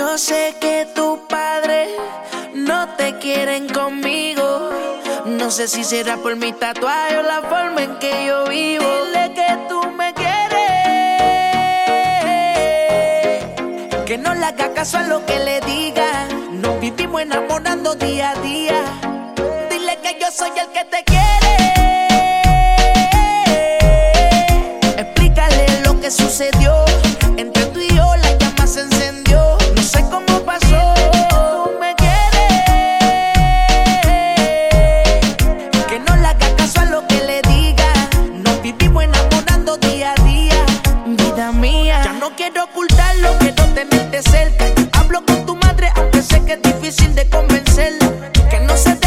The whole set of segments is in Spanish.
Yo sé que tu padre no te quieren conmigo. No sé si será por mi tatuaje o la forma en que yo vivo. Dile que tú me quieres. Que no le haga caso a lo que le diga. Nos vivimos enamorando día a día. Dile que yo soy el que te quiere. Explícale lo que sucedió. Ya no quiero ocultarlo, quiero tenerte cerca. Hablo con tu madre, aunque sé que es difícil de convencerla. Que no se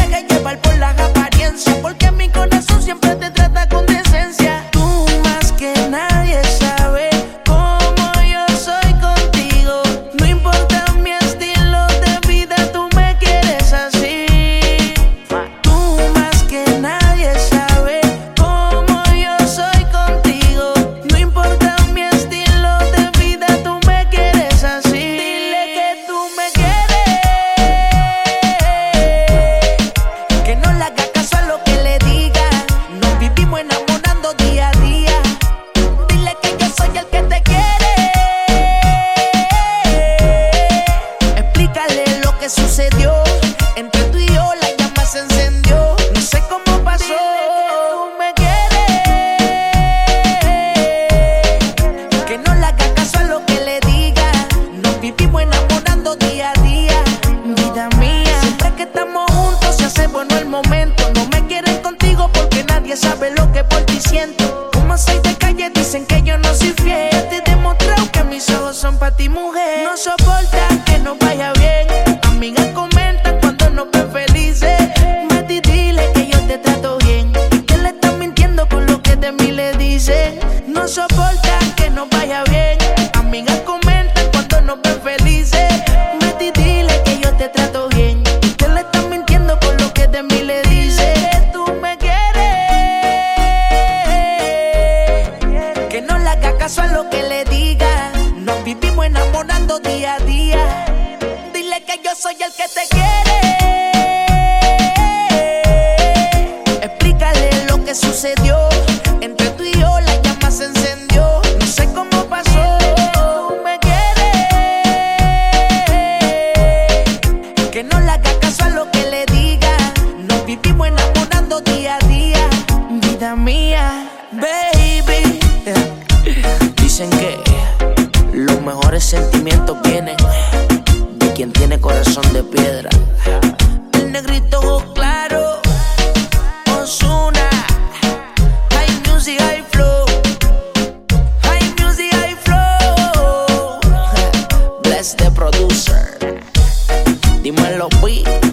que sucedió. Entre tú y yo la llama se encendió. No sé cómo pasó. Tú me quieres. Que no le haga caso a lo que le diga. Nos vivimos enamorando día a día. Vida mía. Siempre que estamos juntos se hace bueno el momento. No me quieren contigo porque nadie sabe lo que por ti siento. Como soy de calle dicen que yo no soy fiel. Ya te he demostrado que mis ojos son para ti mujer. No soportan que enamorando día a día. Dile que yo soy el que te quiere. Explícale lo que sucedió. Los mejores sentimientos vienen de quien tiene corazón de piedra. El negrito ojo claro, Osuna, High Music, High Flow, High Music, High Flow. Bless the producer. Dímelo, beat.